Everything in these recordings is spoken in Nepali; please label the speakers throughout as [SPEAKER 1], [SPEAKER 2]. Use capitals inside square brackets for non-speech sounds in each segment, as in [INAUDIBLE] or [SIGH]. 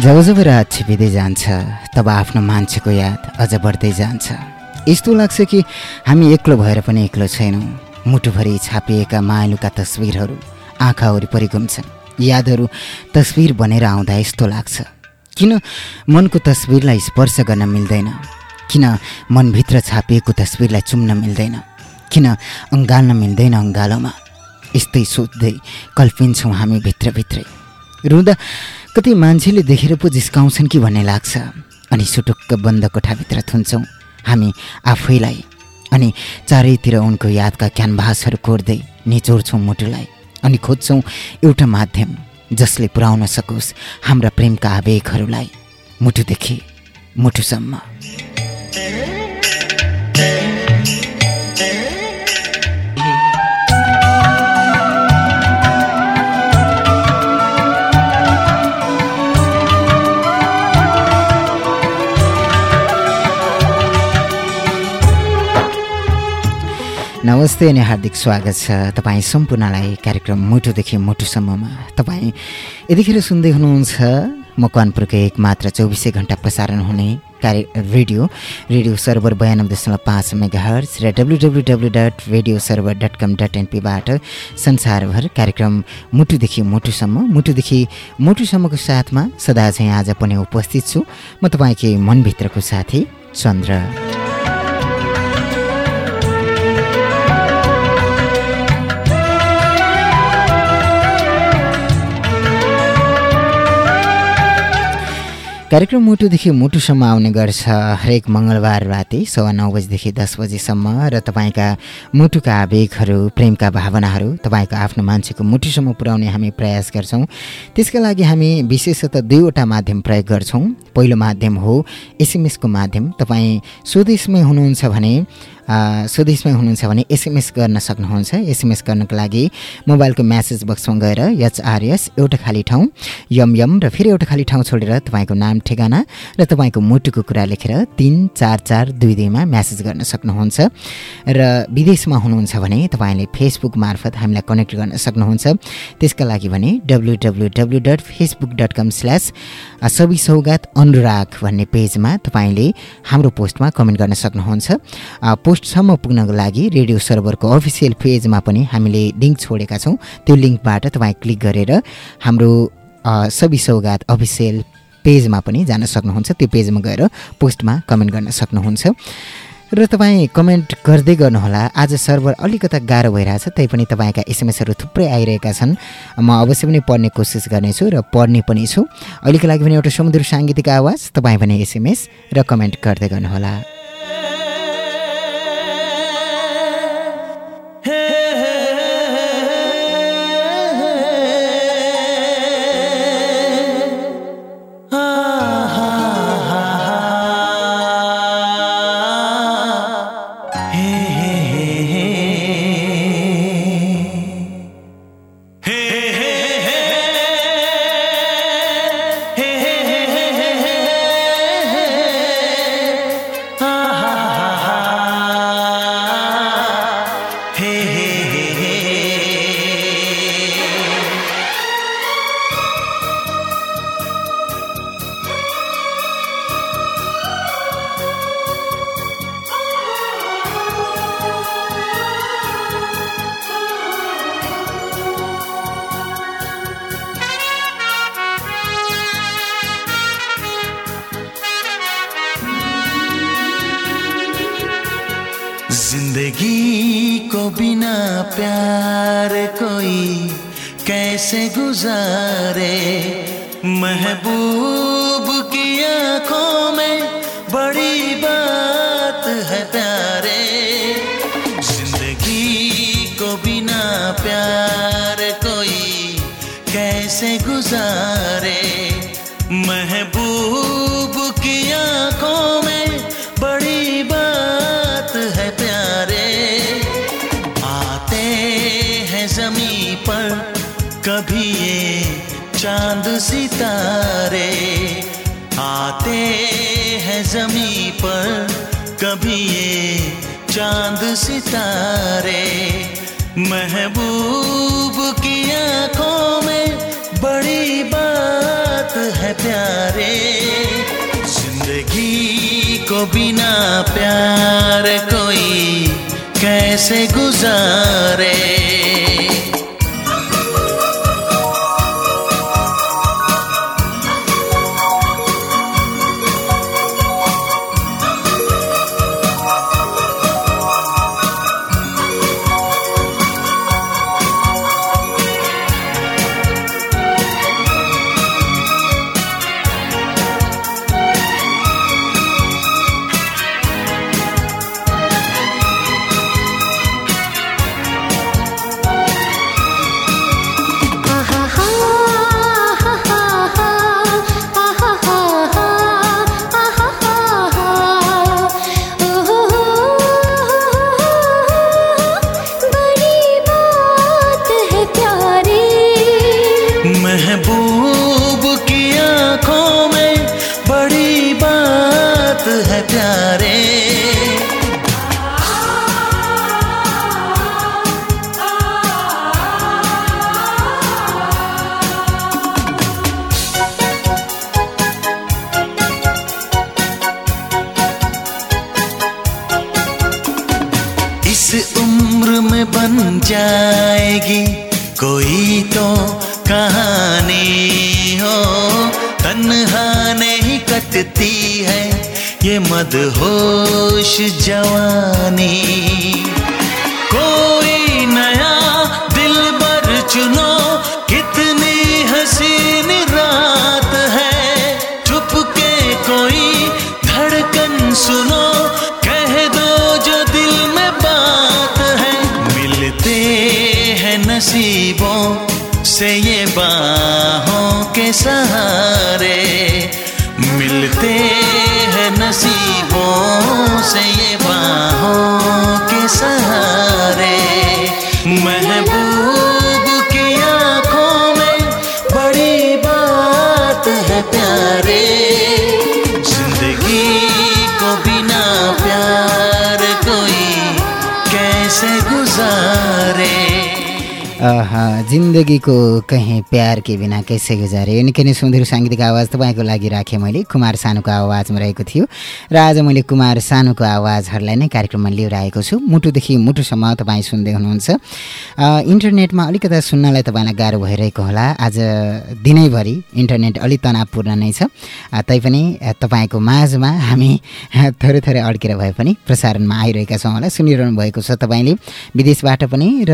[SPEAKER 1] जब जब रात छिपिँदै जान्छ। तब आफ्नो मान्छेको याद अझ बढ्दै जान्छ। यस्तो लाग्छ कि हामी एक्लो भएर पनि एक्लो छैनौँ। मुटुभरि छापिएका मायालुका तस्विरहरू आँखा वरिपरि घुम्छन्। यादहरू तस्विर बनेर आउँदा यस्तो लाग्छ। किन मनको तस्विरलाई स्पर्श गर्न मिल्दैन? किन मनभित्र छापिएको तस्विरलाई चुम्न मिल्दैन? किन अँगाल्न मिल्दैन अँगालोमा? यस्तै सोच्दै कल्पिन्छौँ हामी भित्रभित्रै। रुँदा कति मान्छेले देखेर पो जिस्काउँछन् कि भन्ने लाग्छ। अनि सुटुक्क बन्द कोठाभित्र थुन्छौँ। हामी आफैलाई अनि चारैतिर उनको यादका क्यानभासहरू कोर्दै निचोड्छौँ मुटुलाई अनि खोज्छौँ एउटा माध्यम जसले पुर्याउन सकोस् हाम्रा प्रेमका आवेगहरूलाई मुटुदेखि मुटुसम्म। नमस्ते अनि हार्दिक स्वागत छ तपाईँ सम्पूर्णलाई कार्यक्रम मुटुदेखि मुटुसम्ममा। तपाईँ यतिखेर सुन्दै हुनुहुन्छ मकवानपुरको एक मात्र चौबिसै घन्टा प्रसारण हुने कार्य रेडियो रेडियो सर्भर बयानब्बे दशमलव पाँच मेगा हर्स र W W W dot radio server dot com dot एनपीबाट संसारभर कार्यक्रम मुटुदेखि मुटुसम्म मुटुदेखि मुटुसम्मको साथमा सदा चाहिँ आज पनि उपस्थित छु। म तपाईँकै मनभित्रको साथी चन्द्र। कार्यक्रम मुटुदेखि मुटुसम्म आउने गर्छ हरेक मङ्गलबार राति सवा नौ बजीदेखि दस बजीसम्म र तपाईँका मुटुका आवेगहरू प्रेमका भावनाहरू तपाईँको आफ्नो मान्छेको मुटुसम्म पुर्याउने हामी प्रयास गर्छौँ। त्यसका लागि हामी विशेषतः दुईवटा माध्यम प्रयोग गर्छौँ। पहिलो माध्यम हो एसएमएसको माध्यम। तपाईँ स्वदेशमै हुनुहुन्छ भने स्वदेशमै हुनुहुन्छ भने एसएमएस गर्न सक्नुहुन्छ। एसएमएस गर्नको लागि मोबाइलको म्यासेज बक्समा गएर एचआरएस एउटा खाली ठाउँ यम यम र फेरि एउटा खाली ठाउँ छोडेर तपाईँको नाम ठेगाना र तपाईँको मुटुको कुरा लेखेर तिन चार चार दुई दुईमा म्यासेज गर्न सक्नुहुन्छ। र विदेशमा हुनुहुन्छ भने तपाईँले फेसबुक मार्फत हामीलाई कनेक्ट गर्न सक्नुहुन्छ। त्यसका लागि भने W W W dot Facebook dot com slash Sabai Saugat Anurag भन्ने पेजमा तपाईँले हाम्रो पोस्टमा कमेन्ट गर्न सक्नुहुन्छ। पोस्टसम्म पुग्नको लागि रेडियो सर्भरको अफिसियल पेजमा पनि हामीले लिङ्क छोडेका छौँ। त्यो लिङ्कबाट तपाईँ क्लिक गरेर हाम्रो सबै सौगात अफिसियल पेजमा पनि जान सक्नुहुन्छ। त्यो पेजमा गएर पोस्टमा कमेन्ट गर्न सक्नुहुन्छ। र तपाईँ कमेन्ट गर्दै गर्नुहोला। आज सर्भर अलिकता गाह्रो भइरहेछ तैपनि तपाईँका एसएमएसहरू थुप्रै आइरहेका छन्। म अवश्य पनि पढ्ने कोसिस गर्नेछु र पढ्ने पनि छु। अहिलेको लागि पनि एउटा समुद्र साङ्गीतिक आवाज तपाईँ भने एसएमएस र कमेन्ट गर्दै गर्नुहोला।
[SPEAKER 2] महबूब की आँखों में बड़ी बात है प्यारे। ज़िंदगी को बिना प्यार कोई कैसे गुजारे? बन जाएगी। कोई तो कहानी हो, तन्हा नहीं कटती है ये मदहोश जवानी। कोई नया दिल बर चुनो, कितनी हसीन रात है। चुपके कोई धड़कन सुनो सहारे मिलते हैं नसीबों से ये बाहों
[SPEAKER 1] जिन्दगीको कहीँ प्यार के बिना कैसे गुजारे? यो निकै नै सुन्दर साङ्गीतिक आवाज तपाईँको लागि राखेँ मैले। कुमार सानुको आवाजमा रहेको थियो र आज मैले कुमार सानुको आवाजहरूलाई नै कार्यक्रममा लिएर आएको छु। मुटुदेखि मुटुसम्म तपाईँ सुन्दै हुनुहुन्छ। इन्टरनेटमा अलिकता सुन्नलाई तपाईँलाई गाह्रो भइरहेको होला। आज दिनैभरि इन्टरनेट अलिक तनावपूर्ण नै छ। तैपनि तपाईँको माझमा हामी थोरै थोरै अड्केर भए पनि प्रसारणमा आइरहेका छौँ होला। सुनिरहनु भएको छ तपाईँले। विदेशबाट पनि र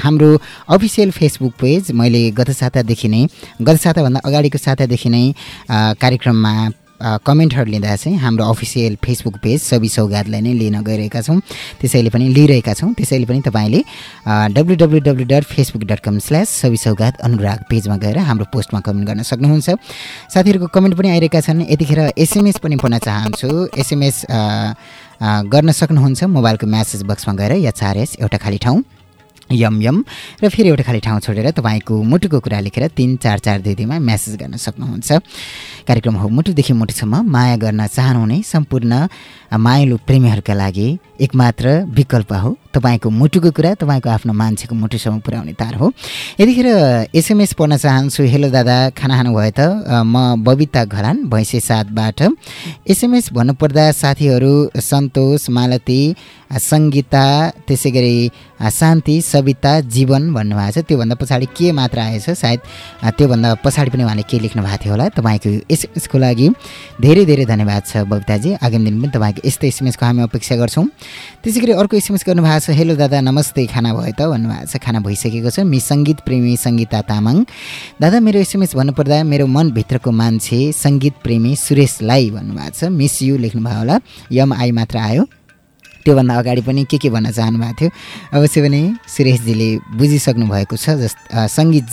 [SPEAKER 1] हाम्रो अफिसियल फेसबुक पेज मैले गत सातादेखि नै गत साताभन्दा अगाडिको सातादेखि नै कार्यक्रममा कमेन्टहरू लिँदा चाहिँ हाम्रो अफिसियल फेसबुक पेज सबि सौगातलाई नै लिन गइरहेका छौँ। त्यसैले पनि लिइरहेका छौँ। त्यसैले पनि तपाईँले W W W dot Facebook dot com slash Sabi Saugat Anurag पेजमा गएर हाम्रो पोस्टमा कमेन्ट गर्न सक्नुहुन्छ। साथीहरूको कमेन्ट पनि आइरहेका छन्। यतिखेर एसएमएस पनि पढ्न चाहन्छु। एसएमएस गर्न सक्नुहुन्छ मोबाइलको म्यासेज बक्समा गएर या चार एउटा खाली ठाउँ। यम यम। र फेरि एउटा खाली ठाउँ छोडेर तपाईँको मुटुको कुरा लेखेर तिन चार चार दुई दुईमा म्यासेज गर्न सक्नुहुन्छ। कार्यक्रम हो मुटुदेखि मुटुसम्म माया गर्न चाहनुहुने सम्पूर्ण मायालु प्रेमीहरूका लागि एकमात्र विकल्प हो। तपाईँको मुटुको कुरा तपाईँको आफ्नो मान्छेको मुटुसम्म पुर्याउने तार हो। यतिखेर एसएमएस पढ्न चाहन्छु। हेलो दादा खाना खानुभयो त? म बबिता घरान भैँसे साथबाट। एसएमएस भन्नुपर्दा साथीहरू सन्तोष मालती सङ्गीता त्यसै गरी शान्ति सविता जीवन भन्नुभएको छ। त्योभन्दा पछाडि के मात्र आएछ? सायद त्योभन्दा पछाडि पनि उहाँले के लेख्नु भएको थियो होला। तपाईँको एसएमएसको लागि धेरै धेरै धन्यवाद छ बबिताजी। आगामी दिन पनि तपाईँको यस्तै एसएमएसको हामी अपेक्षा गर्छौँ। त्यसै गरी अर्को एसएमएस गर्नुभएको छ हेलो दादा नमस्ते खाना भयो त? भन्नुभएको छ। खाना भइसकेको छ। मि सङ्गीत प्रेमी सङ्गीता तामाङ। दादा मेरो एसएमएस भन्नुपर्दा मेरो मनभित्रको मान्छे सङ्गीत प्रेमी सुरेशलाई भन्नुभएको छ। मिस यु लेख्नुभयो होला। यम आई मात्र आयो। त्योभन्दा अगाडि पनि के के भन्न चाहनु भएको थियो? अवश्य पनि सुरेशजीले बुझिसक्नु भएको छ जस सङ्गीत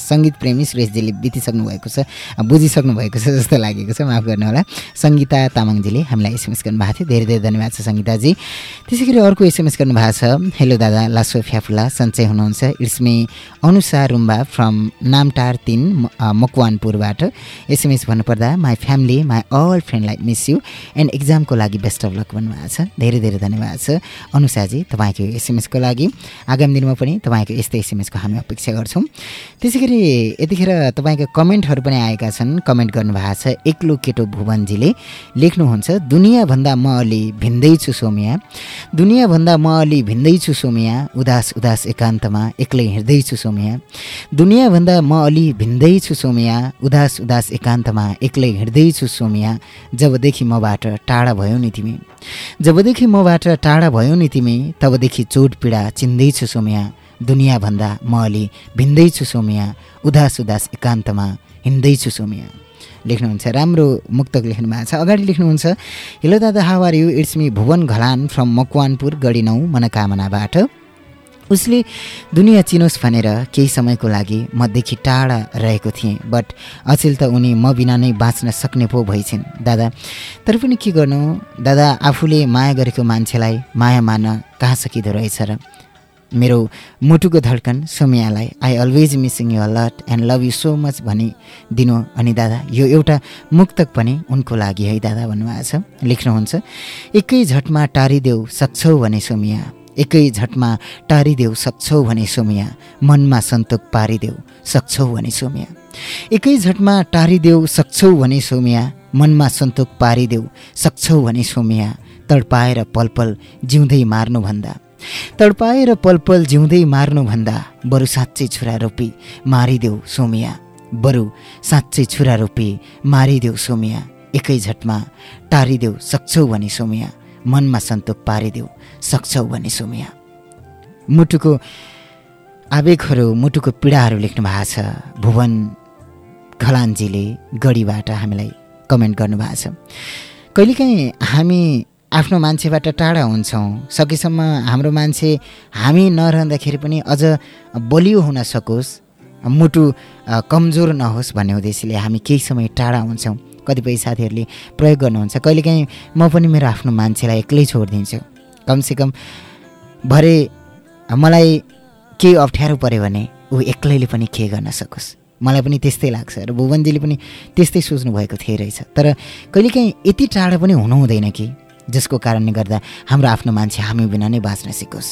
[SPEAKER 1] सङ्गीत प्रेमी सुरेशजीले बितिसक्नु भएको छ बुझिसक्नु भएको छ जस्तो लागेको छ माफ गर्नु होला सङ्गीता तामाङजीले हामीलाई एसएमएस गर्नुभएको थियो। धेरै धेरै धन्यवाद छ सङ्गीताजी। त्यसै गरी अर्को एसएमएस गर्नुभएको छ। हेलो दादा लासो फ्याफुला सन्चै हुनुहुन्छ। It's me Anusa Rumba from Namtar तिन मकवानपुरबाट। एसएमएस भन्नुपर्दा माई फ्यामिली माई अल फ्रेन्डलाई मिस यु एन्ड एक्जामको लागि बेस्ट अफ लक भन्नुभएको छ। धेरै धेरै छ। अनुसाजी तपाईँको एसएमएसको लागि आगामी दिनमा पनि तपाईँको यस्तै एसएमएसको हामी अपेक्षा गर्छौँ। त्यसै गरी यतिखेर तपाईँको कमेन्टहरू पनि आएका छन्। कमेन्ट गर्नुभएको छ एक्लो केटो भुवनजीले लेख्नुहुन्छ दुनियाँभन्दा म अलि भिन्दै छु सोमिया। दुनियाँभन्दा म अलि भिन्दै छु सोमिया। उदास उदास एकान्तमा एक्लै हिँड्दैछु सोमिया। दुनियाँभन्दा म अलि भिन्दै छु सोमिया। उदास उदास एकान्तमा एक्लै हिँड्दैछु सोमिया। जबदेखि मबाट टाढा भयो नि तिमी। जबदेखि मबाट टाढा भयो नि तिमी? तबदेखि चोट पीडा चिन्दैछु सोमिया। दुनियाँभन्दा म अलि भिन्दै छु सोमिया। उदास उदास एकान्तमा हिँड्दैछु सोमिया। लेख्नुहुन्छ राम्रो मुक्तक लेख्नु भएको छ। अगाडि लेख्नुहुन्छ हेलो दादा how are you it's me Bhuwan Ghalan from Makwanpur Gadhi नौ मनोकामनाबाट। उसले दुनियाँ चिनोस् भनेर केही समयको लागि मदेखि टाढा रहेको थिएँ बट अचेल त उनी म बिना नै बाँच्न सक्ने पो भइछन् दादा तर पनि के गर्नु? दादा आफूले माया गरेको मान्छेलाई माया मान्न कहाँ सकिँदो रहेछ र? मेरो मुटुको धड्कन सोमियालाई I always missing you lot and love you so much भनी दिनु। अनि दादा यो एउटा मुक्तक पनि उनको लागि है दादा भन्नुभएको छ। लेख्नुहुन्छ एकै झटमा टारिदेऊ सक्छौ भने सोमिया। एकै झटमा टारिदेऊ सक्छौ भने सोमिया मनमा सन्तोक पारिदेऊ सक्छौ भने सोमिया। एकै झटमा टारिदेऊ सक्छौ भने सोमिया मनमा सन्तोक पारिदेऊ सक्छौ भने सोमिया तडपाएर पलपल जिउँदै मार्नुभन्दा। तडपाएर पलपल जिउँदै मार्नुभन्दा बरु साँच्चै छुरा रोपी मारिदेऊ सोमिया बरु साँच्चै छुरा रोपी मारिदेऊ सोमिया एकै झटमा टारिदेऊ सक्छौ भने सोमिया मनमा सन्तोक पारिदेऊ सक्छौ भने सोमिया। मुटुको आवेगहरू मुटुको पीडाहरू लेख्नु भएको छ। भुवन खलानजीले गढीबाट हामीलाई कमेन्ट गर्नुभएको छ। कहिलेकाहीँ हामी आफ्नो मान्छेबाट टाढा हुन्छौँ। सकेसम्म हाम्रो मान्छे हामी नरहँदाखेरि पनि अझ बलियो हुन सकोस् मुटु कमजोर नहोस् भन्ने उद्देश्यले हामी केही समय टाढा हुन्छौँ। कतिपय साथीहरूले प्रयोग गर्नुहुन्छ। कहिलेकाहीँ म पनि मेरो आफ्नो मान्छेलाई एक्लै छोडिदिन्छु। कमसेकम भरे मलाई केही अप्ठ्यारो पऱ्यो भने ऊ एक्लैले पनि के गर्न सकोस्? मलाई पनि त्यस्तै लाग्छ र भुवनजीले पनि त्यस्तै सोच्नु भएको थिए रहेछ। तर कहिलेकाहीँ यति टाढा पनि हुनु हुँदैन कि जसको कारणले गर्दा हाम्रो आफ्नो मान्छे हामी बिना नै बाँच्न सिकोस्।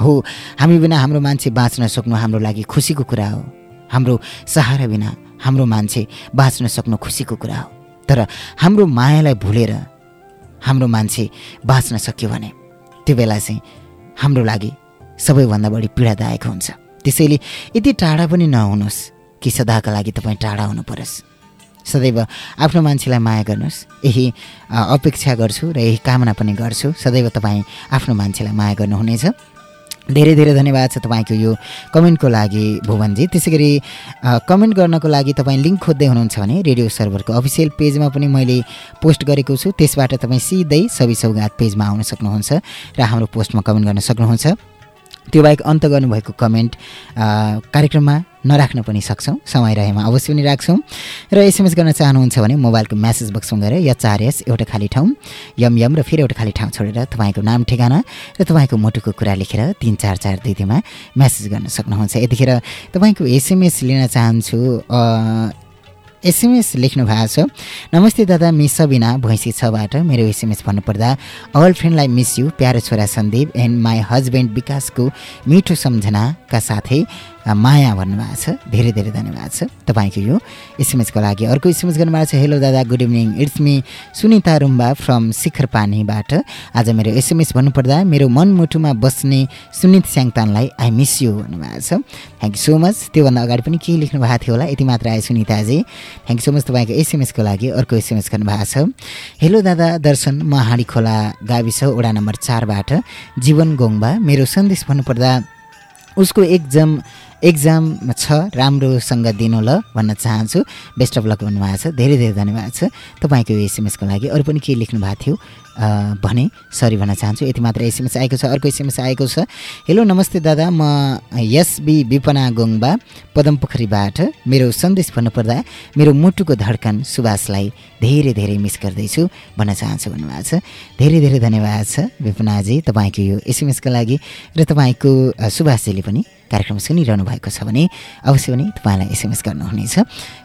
[SPEAKER 1] हो हामी बिना हाम्रो मान्छे बाँच्न सक्नु हाम्रो लागि खुसीको कुरा हो। हाम्रो सहारा बिना हाम्रो मान्छे बाँच्न सक्नु खुसीको कुरा हो। तर हाम्रो मायालाई भुलेर हाम्रो मान्छे बाँच्न सक्यो भने त्यो बेला चाहिँ हाम्रो लागि सबैभन्दा बढी पीडादायक हुन्छ। त्यसैले यति टाढा पनि नहुनुहोस् कि सदाका लागि तपाईँ टाढा हुनु परोस्। सदैव आफ्नो मान्छेलाई माया गर्नुहोस्। यही अपेक्षा गर्छु र यही कामना पनि गर्छु। सदैव तपाईँ आफ्नो मान्छेलाई माया गर्नुहुनेछ। धेरै धेरै धन्यवाद छ तपाईँको यो कमेन्टको लागि भुवनजी। त्यसै गरी कमेन्ट गर्नको लागि तपाईँ लिङ्क खोज्दै हुनुहुन्छ भने रेडियो सर्भरको अफिसियल पेजमा पनि मैले पोस्ट गरेको छु। त्यसबाट तपाईँ सिधै सबै सौगात पेजमा आउन सक्नुहुन्छ र हाम्रो पोस्टमा कमेन्ट गर्न सक्नुहुन्छ। त्यो बाहेक अन्त गर्नुभएको कमेन्ट कार्यक्रममा नराख्न पनि सक्छौँ समय रहेमा अवश्य पनि राख्छौँ। र एसएमएस गर्न चाहनुहुन्छ भने मोबाइलको म्यासेज बक्समा गएर या चार एउटा खाली ठाउँ यम यम र फेरि एउटा खाली ठाउँ छोडेर तपाईँको नाम ठेगाना र तपाईँको मुटुको कुरा लेखेर तिन चार चार दुई दुईमा म्यासेज गर्न सक्नुहुन्छ। यतिखेर तपाईँको एसएमएस लिन चाहन्छु एसएमएस लेख्नु भएको छ। नमस्ते दादा मिस सबिना भैँसी छबाट। मेरो एसएमएस भन्नुपर्दा अल फ्रेन्डलाई मिस यु प्यारो छोरा सन्दीप एन्ड माई हस्बेन्ड विकासको मिठो सम्झनाका साथै माया भन्नुभएको छ धेरै धेरै धन्यवाद छ तपाईँको यो एसएमएसको लागि। अर्को एसएमएस गर्नुभएको छ हेलो दादा good evening it's me Sunita Rumba from Shikhar पानीबाट आज मेरो एसएमएस भन्नुपर्दा मेरो मनमुटुमा बस्ने सुनित स्याङतानलाई आई मिस यु भन्नुभएको छ। थ्याङ्क यू सो मच त्योभन्दा अगाडि पनि केही लेख्नु भएको थियो होला यति मात्र आयो Sunitaji. Thank you so much तपाईँको एसएमएसको लागि अर्को एसएमएस गर्नुभएको छ। हेलो दादा दर्शन म हाँडी खोला गाविस वडा नम्बर चारबाट जीवन गोङबा मेरो सन्देश भन्नुपर्दा उसको एक्जाम एक्जाम छ राम्रोसँग दिनु ल भन्न चाहन्छु। बेस्ट अफ लक भन्नुभएको छ धेरै धेरै धन्यवाद छ। तपाईँको यो एसएमएसको लागि अरू पनि केही लेख्नु भएको थियो भने सरी भन्न चाहन्छु। यति मात्र एसएमएस आएको छ अर्को एसएमएस आएको छ। हेलो नमस्ते दादा म एसबी विपना गोङबा पदमपोखरीबाट मेरो सन्देश भन्नुपर्दा मेरो मुटुको धड्कन सुभाषलाई धेरै धेरै मिस गर्दैछु भन्न चाहन्छु भन्नुभएको छ। धेरै धेरै धन्यवाद छ विपनाजी तपाईँको यो एसएमएसको लागि र तपाईँको सुभाषजीले पनि कार्यक्रम सुनिरहनु भएको छ भने अवश्य पनि तपाईँलाई एसएमएस गर्नुहुनेछ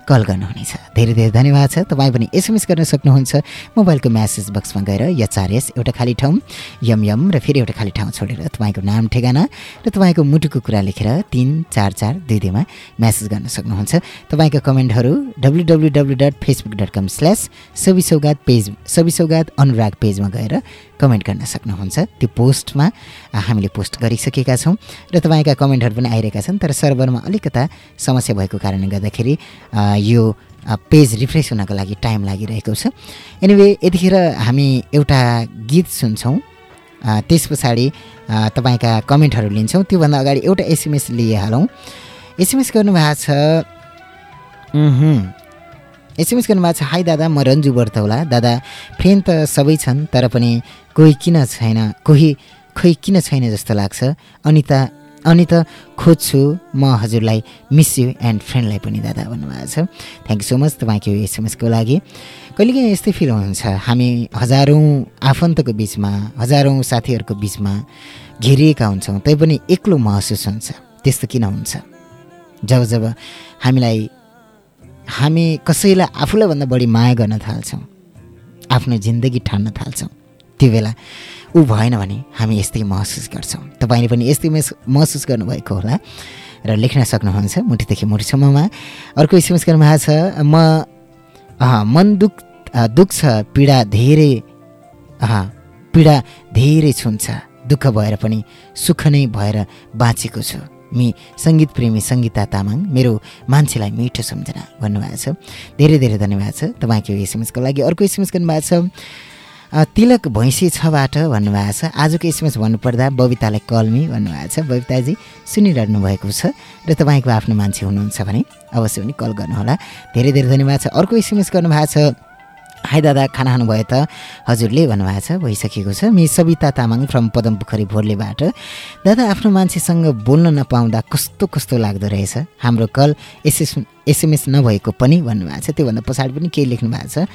[SPEAKER 1] कल गर्नुहुनेछ। धेरै धेरै धन्यवाद छ। तपाईँ पनि एसएमएस गर्न सक्नुहुन्छ। मोबाइलको म्यासेज बक्समा गएर एचआरएस एउटा खाली ठाउँ यम यम र फेरि एउटा खाली ठाउँ छोडेर तपाईँको नाम ठेगाना र तपाईँको मुटुको कुरा लेखेर तिन चार चार दुई दुईमा म्यासेज गर्न सक्नुहुन्छ। तपाईँको कमेन्टहरू W W W dot Facebook dot com slash Sabi Saugat page सबि सौगात अनुराग पेजमा गएर कमेन्ट गर्न सक्नुहुन्छ। त्यो पोस्टमा हामीले पोस्ट गरिसकेका छौँ र तपाईँका कमेन्टहरू पनि आइरहेका छन् तर सर्भरमा अलिकता समस्या भएको कारणले गर्दाखेरि यो पेज रिफ्रेस हुनको लागि टाइम लागिरहेको छ। एनिवे यतिखेर हामी एउटा गीत सुन्छौँ। त्यस पछाडि तपाईँका कमेन्टहरू लिन्छौँ। त्योभन्दा अगाडि एउटा एसएमएस लिइहालौँ। एसएमएस गर्नुभएको छ। एसएमएस गर्नुभएको छ हाई दादा म रन्जु बर्तौला। दादा फ्रेन्ड त सबै छन् तर पनि कोही किन छैन कोही खोइ किन छैन जस्तो लाग्छ? अनिता अनि त खोज्छु म हजुरलाई मिस यु एन्ड फ्रेन्डलाई पनि दादा भन्नुभएको छ। थ्याङ्क यू सो मच तपाईँको एसएमएसको लागि। कहिलेकाहीँ यस्तै फिल हुन्छ हामी हजारौँ आफन्तको बिचमा हजारौँ साथीहरूको बिचमा घेरिएका हुन्छौँ तैपनि एक्लो महसुस हुन्छ। त्यस्तो किन हुन्छ? जब जब हामीलाई हामी कसैलाई आफूलाई भन्दा बढी माया गर्न थाल्छौँ आफ्नो जिन्दगी ठान्न थाल्छौँ त्यो बेला ऊ भएन भने हामी यस्तै महसुस गर्छौँ। तपाईँले पनि यस्तै महसुस गर्नुभएको होला र लेख्न सक्नुहुन्छ। मुठीदेखि मुठीसम्ममा अर्को एसएमएस गर्नुभएको छ म मन दुख दुख्छ पीडा धेरै पीडा धेरै छुन्छ। दुःख भएर पनि सुख नै भएर बाँचेको छु। मि सङ्गीत प्रेमी सङ्गीता तामाङ मेरो मान्छेलाई मिठो सम्झना भन्नुभएको छ। धेरै धेरै धन्यवाद छ। तपाईँको एसएमएसको लागि अर्को एसएमएस गर्नुभएको छ। तिलक भैँसी छबाट भन्नुभएको छ। आजको एसएमएस भन्नुपर्दा बबितालाई कलमी भन्नुभएको छ। बबिताजी सुनिरहनु भएको छ र तपाईँको आफ्नो मान्छे हुनुहुन्छ भने अवश्य पनि कल गर्नुहोला। धेरै धेरै धन्यवाद छ। अर्को एसएमएस गर्नुभएको छ। हाई दादा खाना खानुभयो त? हजुरले भन्नुभएको छ भइसकेको छ। मि सविता तामाङ फ्रम पदमपोखरी भोर्लेबाट। दादा आफ्नो मान्छेसँग बोल्न नपाउँदा कस्तो कस्तो लाग्दो रहेछ? हाम्रो कल एसएस एसएमएस नभएको पनि भन्नुभएको छ। त्योभन्दा पछाडि पनि केही लेख्नु भएको छ।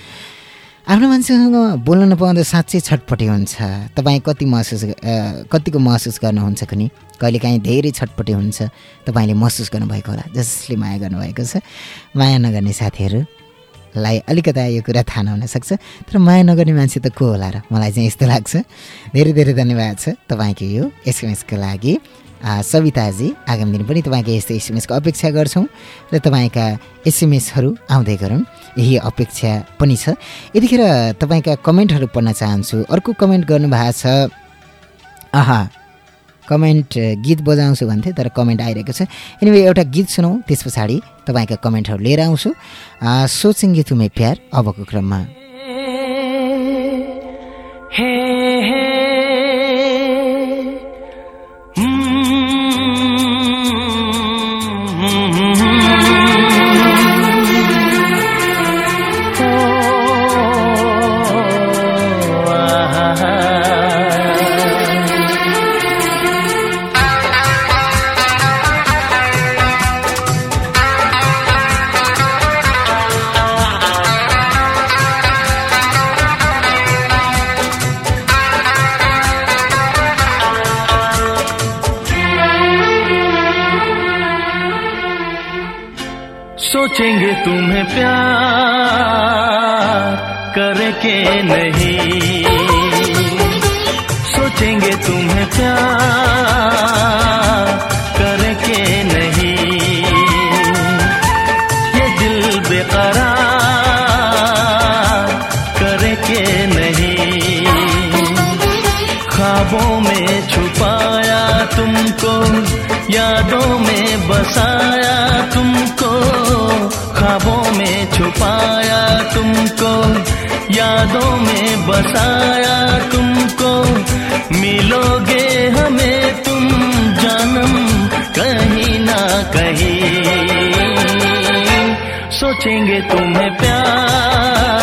[SPEAKER 1] आफ्नो मान्छेसँग बोल्न नपाउँदा साँच्चै छटपटी हुन्छ। तपाईँ कति महसुस कतिको महसुस गर्नुहुन्छ कुनै कहिलेकाहीँ धेरै छटपटी हुन्छ। तपाईँले महसुस गर्नुभएको होला जसले माया गर्नुभएको छ। माया नगर्ने साथीहरू लाई अलिकता यो कुरा थाहा नहुन सक्छ। तर माया नगर्ने मान्छे त को होला र? मलाई चाहिँ यस्तो लाग्छ। धेरै धेरै धन्यवाद छ तपाईँको यो एसएमएसको लागि। सविताजी आगामी दिन पनि तपाईँको यस्तो एसएमएसको अपेक्षा गर्छौँ र तपाईँका एसएमएसहरू आउँदै गरौँ। यही अपेक्षा पनि छ। यतिखेर तपाईँका कमेन्टहरू पढ्न चाहन्छु। अर्को कमेन्ट गर्नुभएको छ आहा कमेन्ट गीत बजाउँछु भन्थे तर कमेन्ट आइरहेको छ। एनिवे एउटा गीत सुनौँ त्यस पछाडि तपाईँका कमेन्टहरू लिएर आउँछु। आ, सोचेंगे तुम्हें प्यार अबको क्रममा।
[SPEAKER 2] हे तुम्हें प्यार करके नहीं। सोचेंगे तुम्हें प्यार करके नहीं। ये दिल बेकरार करके नहीं। ख्वाबों में छुपाया तुमको, यादों में में बसाया तुमको मिलोगे हमें तुम जन्म कहीं ना कहीं। सोचेंगे तुम्हें प्यार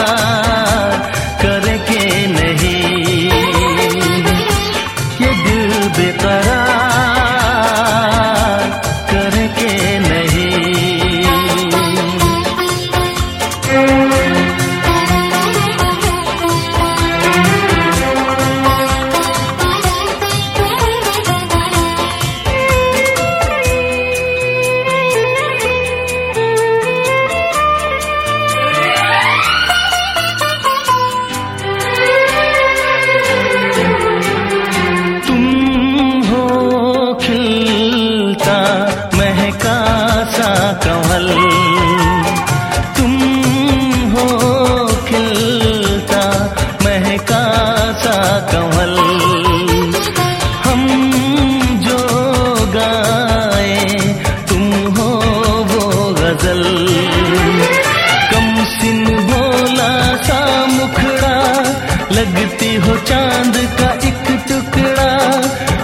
[SPEAKER 2] लगती हो चाँद का एक टुकड़ा।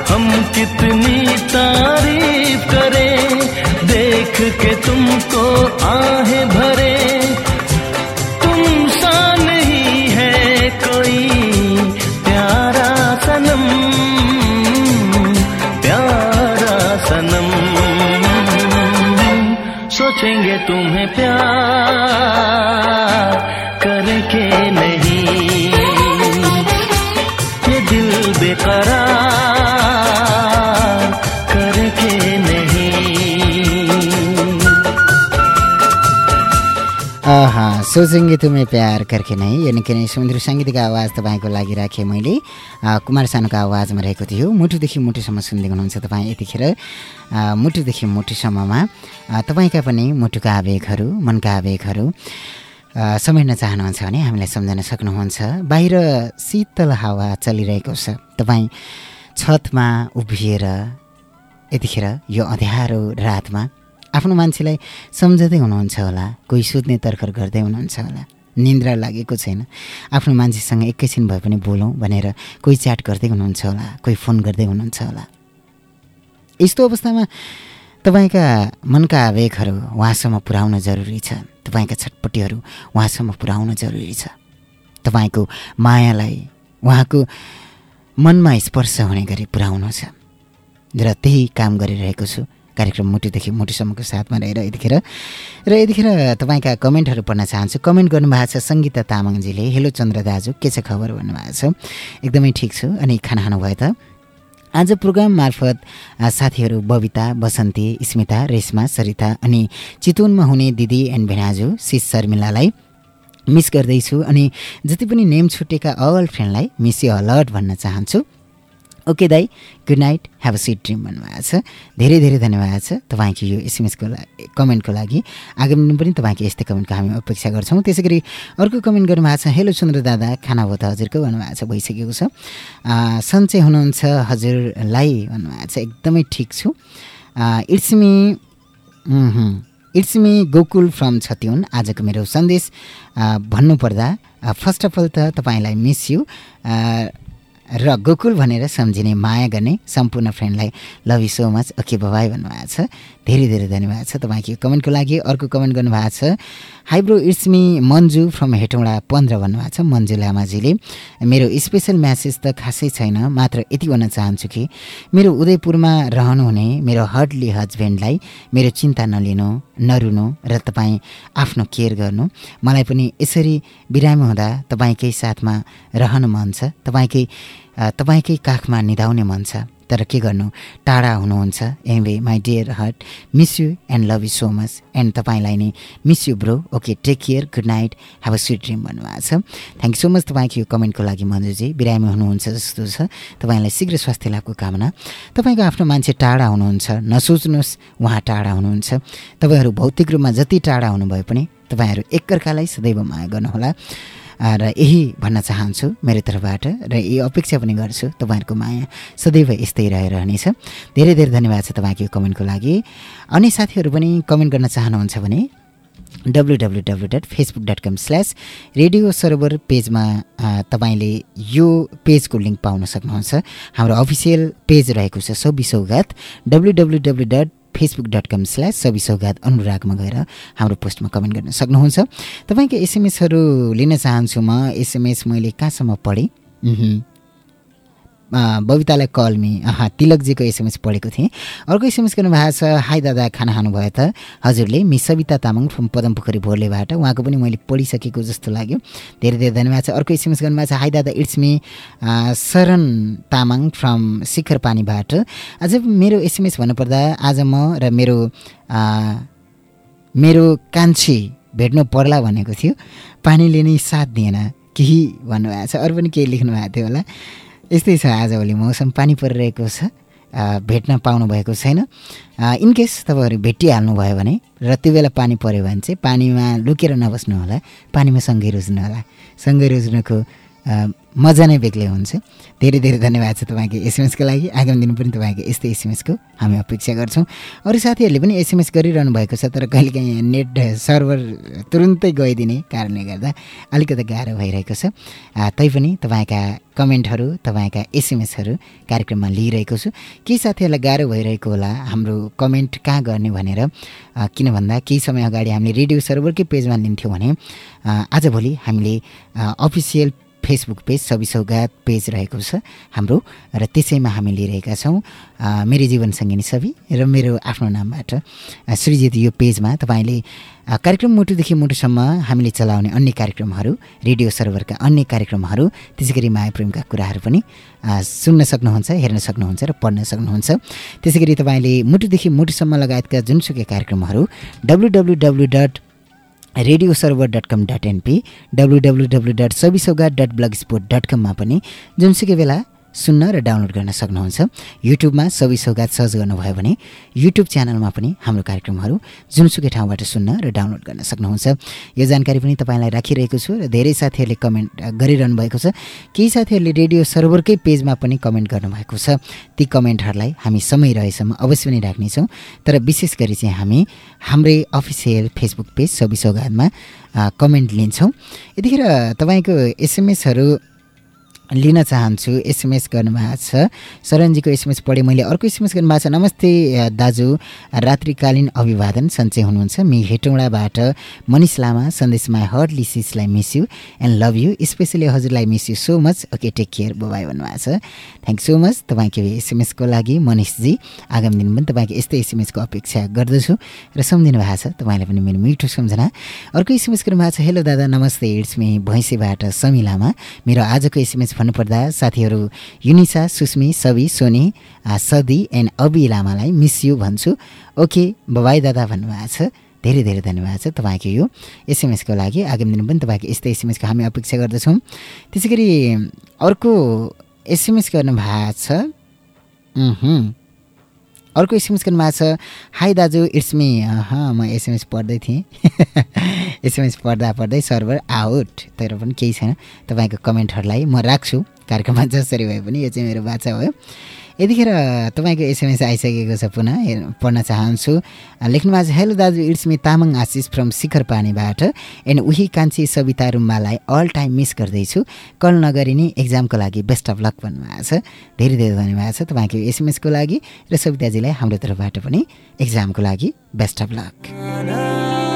[SPEAKER 2] हम कितनी तारीफ़ करें, देख के तुमको आहें भरे। तुम सा नहीं है कोई प्यारा सनम प्यारा सनम। सोचेंगे तुम्हें प्यार
[SPEAKER 1] सोचेंगे तुम्हें प्यार करके नै यो निकै नै सुमधुर सङ्गीतको आवाज तपाईँको लागि राखेँ मैले। कुमार सानुको आवाजमा रहेको थियो मुटुदेखि मुटुसम्म सुन्दै हुनुहुन्छ तपाईँ यतिखेर। मुटुदेखि मुटुसम्ममा। तपाईँका पनि मुटुका आवेगहरू मनका आवेगहरू। समेट्न चाहनुहुन्छ भने हामीलाई सम्झन सक्नुहुन्छ। बाहिर शीतल हावा चलिरहेको छ। तपाईँ छतमा उभिएर यतिखेर यो अँध्यारो रातमा आफ्नो मान्छेलाई सम्झँदै हुनुहुन्छ होला कोही सुत्ने तर्खर गर्दै हुनुहुन्छ होला। निन्द्रा लागेको छैन। आफ्नो मान्छेसँग एकैछिन भए पनि बोलौँ भनेर कोही च्याट गर्दै हुनुहुन्छ होला कोही फोन गर्दै हुनुहुन्छ होला। यस्तो अवस्थामा तपाईँका मनका आवेगहरू उहाँसम्म पुर्याउन जरुरी छ। तपाईँका छटपट्टिहरू उहाँसम्म पुर्याउन जरुरी छ। तपाईँको मायालाई उहाँको मनमा स्पर्श हुने गरी पुर्याउनु छ। र त्यही काम गरिरहेको छु। कार्यक्रम मुटुदेखि मुटुसम्मको साथमा रहेर यतिखेर र यतिखेर तपाईँका कमेन्टहरू पढ्न चाहन्छु। कमेन्ट गर्नुभएको छ सङ्गीता तामाङजीले। हेलो चन्द्र दाजु के छ खबर भन्नुभएको छ? एकदमै ठिक छु अनि खाना खानुभयो त? आज प्रोग्राम मार्फत साथीहरू बबिता बसन्ती स्मिता रेशमा सरिता अनि चितवनमा हुने दिदी एन्ड भेनाजु शिष शर्मिलालाई मिस गर्दैछु अनि जति पनि नेम छुटेका अल फ्रेन्डलाई मिस यु अलर्ट भन्न चाहन्छु। ओके दाई good night have a sweet dream भन्नुभएको छ. धेरै धेरै धन्यवाद छ तपाईँको यो एसएमएसको लागि कमेन्टको लागि। आगामी दिन पनि तपाईँको यस्तै कमेन्टको हामी अपेक्षा गर्छौँ। त्यसै गरी अर्को कमेन्ट गर्नुभएको छ हेलो सुन्दर दादा खाना भयो त हजुरको? भन्नुभएको छ भइसकेको छ। आ, सन्चै हुनुहुन्छ हजुरलाई भन्नुभएको छ एकदमै ठिक छु। It's me it's me Gokul from Chhatiun. आजको मेरो सन्देश। भन्नुपर्दा फर्स्ट अफ अल त तपाईँलाई मिस यु। र गोकुल भनेर सम्झिने माया गर्ने सम्पूर्ण फ्रेन्डलाई love you so much. Okay bye bye भन्नुभएको छ। धेरै धेरै धन्यवाद छ तपाईँको कमेन्टको लागि। अर्को कमेन्ट गर्नुभएको छ hi bro it's me Manju from Hetauda पन्ध्र भन्नुभएको छ मन्जु लामाजीले मेरो स्पेसल म्यासेज त खासै छैन मात्र यति भन्न चाहन्छु कि मेरो उदयपुरमा रहनुहुने मेरो हर्डली हस्बेन्डलाई मेरो चिन्ता नलिनु नरुनु र तपाईँ आफ्नो केयर गर्नु। मलाई पनि यसरी बिरामी हुँदा तपाईँकै साथमा रहनु मन छ तपाईँकै तपाईँकै काखमा निधाउने मन छ। तर के गर्नु? टाढा हुनुहुन्छ anyway my dear heart miss you and love you so much and तपाईँलाई नै miss you bro okay take care good night have a sweet dream भन्नुभएको छ। थ्याङ्क यू सो मच तपाईँको यो कमेन्टको लागि मन्जुजी बिरामी हुनुहुन्छ जस्तो छ। तपाईँलाई शीघ्र स्वास्थ्य लाभको कामना। तपाईँको आफ्नो मान्छे टाढा हुनुहुन्छ। नसोच्नुहोस् उहाँ टाढा हुनुहुन्छ। तपाईँहरू भौतिक रूपमा जति टाढा हुनुभए पनि तपाईँहरू एकअर्कालाई सदैव माया गर्नुहोला। र यही भन्न चाहन्छु मेरो तर्फबाट र यही अपेक्षा पनि गर्छु तपाईँहरूको माया सदैव यस्तै रहिरहनेछ। धेरै धेरै धन्यवाद छ तपाईँको कमेन्टको लागि। अन्य साथीहरू पनि कमेन्ट गर्न चाहनुहुन्छ भने W W W dot Facebook dot com slash radio server पेजमा तपाईँले यो पेजको लिङ्क पाउन सक्नुहुन्छ। हाम्रो अफिसियल पेज रहेको छ Sabi Saugat W W W dot Facebook dot com slash Sabi Saugat अनुरागमा गएर हाम्रो पोस्टमा कमेन्ट गर्न सक्नुहुन्छ। तपाईँको एसएमएसहरू लिन चाहन्छु म। एसएमएस मैले कहाँसम्म पढेँ? बबितालाई कल मी। अँ तिलकजीको एसएमएस पढेको थिएँ। अर्को एसएमएस गर्नुभएको छ हाई दादा खाना खानुभयो त? हजुरले मिस सविता तामाङ फ्रम पदमपोखरी भोर्लेबाट। उहाँको पनि मैले पढिसकेको जस्तो लाग्यो। धेरै धेरै धन्यवाद छ। अर्को एसएमएस गर्नुभएको छ हाई दादा it's me Sharan Tamang from Shikhar पानीबाट अझ मेरो एसएमएस भन्नुपर्दा आज म र मेरो मेरो कान्छी भेट्नु पर्ला भनेको थियो। पानीले नै साथ दिएन। केही भन्नुभएको छ। अरू पनि केही लेख्नु भएको थियो होला। यस्तै छ आजभोलि मौसम पानी परिरहेको छ। भेट्न पाउनु भएको छैन इनकेस तपाईँहरू भेटिहाल्नु भयो भने र त्यो बेला पानी पऱ्यो भने चाहिँ पानीमा लुकेर नबस्नु होला पानीमा सँगै रोज्नु होला सँगै रोज्नुको मजा नै बेग्लै हुन्छ। धेरै धेरै धन्यवाद छ तपाईँको एसएमएसको लागि। आगामी दिन पनि तपाईँको यस्तै एसएमएसको हामी अपेक्षा गर्छौँ। अरू साथीहरूले पनि एसएमएस गरिरहनु भएको छ तर कहिलेकाहीँ नेट सर्भर तुरुन्तै गइदिने कारणले गर्दा अलिकति गाह्रो भइरहेको छ। तैपनि तपाईँका कमेन्टहरू तपाईँका एसएमएसहरू कार्यक्रममा लिइरहेको छु। केही साथीहरूलाई गाह्रो भइरहेको होला हाम्रो कमेन्ट कहाँ गर्ने भनेर। किन भन्दा केही समय अगाडि हामीले रेडियो सर्भरकै पेजमा लिन्थ्यौँ भने आजभोलि हामीले अफिसियल फेसबुक पेज सबि सौगात पेज रहेको छ हाम्रो र त्यसैमा हामी लिइरहेका छौँ मेरो जीवन सङ्गिनी सबि र मेरो आफ्नो नामबाट। सृजित यो पेजमा तपाईँले कार्यक्रम मुटुदेखि मुटुसम्म हामीले चलाउने अन्य कार्यक्रमहरू रेडियो सर्भरका अन्य कार्यक्रमहरू त्यसै गरी माया प्रेमका कुराहरू पनि सुन्न सक्नुहुन्छ हेर्न सक्नुहुन्छ र पढ्न सक्नुहुन्छ। त्यसै गरी तपाईँले मुटुदेखि मुटुसम्म लगायतका जुनसुकै कार्यक्रमहरू W W dot radio server dot com dot NP W W W dot Sabi Saugat dot blogspot dot कममा पनि जुनसुकै बेला सुन्न र डाउनलोड गर्न सक्नुहुन्छ। युट्युबमा सबै सौगात सर्च गर्नुभयो भने युट्युब च्यानलमा पनि हाम्रो कार्यक्रमहरू जुनसुकै ठाउँबाट सुन्न र डाउनलोड गर्न सक्नुहुन्छ। यो जानकारी पनि तपाईँलाई राखिरहेको छु र धेरै साथीहरूले कमेन्ट गरिरहनु भएको छ। केही साथीहरूले रेडियो सर्भरकै पेजमा पनि कमेन्ट गर्नुभएको छ। ती कमेन्टहरूलाई हामी समय रहेसम्म अवश्य पनि राख्नेछौँ। तर विशेष गरी चाहिँ हामी हाम्रै अफिसियल फेसबुक पेज सबै सौगातमा कमेन्ट लिन्छौँ। यतिखेर तपाईँको एसएमएसहरू लिन चाहन्छु एसएमएस गर्नुभएको छ। शरणजीको एसएमएस पढेँ मैले अर्को एसएमएस गर्नुभएको छ। नमस्ते दाजु। रात्रिकालीन अभिवादन सन्चै हुनुहुन्छ। मि हेटौँडाबाट मनिष लामा सन्देशमा hardly सिसलाई miss you and love you especially हजुरलाई miss you so much okay take care bye bye भन्नुभएको छ। थ्याङ्क सो मच तपाईँको एसएमएसको लागि मनिषजी आगामी दिन पनि तपाईँको यस्तै एसएमएसको अपेक्षा गर्दछु। र सम्झिनु भएको छ तपाईँलाई पनि मेरो मिठो सम्झना। अर्को एसएमएस गर्नुभएको छ। हेलो दादा। नमस्ते। इट्स मी भैँसीबाट समी लामा। मेरो आजको एसएमएस भन्नुपर्दा साथीहरू युनिसा सुस्मी सवि सोनी सदी एन्ड अबी लामालाई मिस यु भन्छु। ओके बबाई दादा भन्नुभएको छ। धेरै धेरै धन्यवाद छ तपाईँको यो एसएमएसको लागि। आगामी दिन पनि तपाईँको यस्तै एसएमएसको हामी अपेक्षा गर्दछौँ। त्यसै गरी अर्को एसएमएस गर्नुभएको छ। अर्को एसएमएस गर्नुभएको छ। हाई दाजु इट्स मी म एसएमएस पढ्दै थिएँ। [LAUGHS] एसएमएस पढ्दा पढ्दै सर्भर आउट तर पनि केही छैन। तपाईँको कमेन्टहरूलाई म राख्छु। कार्यक्रममा जसरी भए पनि यो चाहिँ मेरो बाछा भयो। यतिखेर तपाईँको एसएमएस आइसकेको छ पुनः पढ्न चाहन्छु। लेख्नु भएको छ हेलो दाजु it's me Tamang Ashish from शिखर पानीबाट। एन्ड उही कान्छी सविता रुम्बालाई अल टाइम मिस गर्दैछु। कल नगरिने एक्जामको लागि बेस्ट अफ लक भन्नुभएको छ। धेरै धेरै धन्यवाद छ तपाईँको एसएमएसको लागि र सविताजीलाई हाम्रो तर्फबाट पनि एक्जामको लागि बेस्ट अफ लक।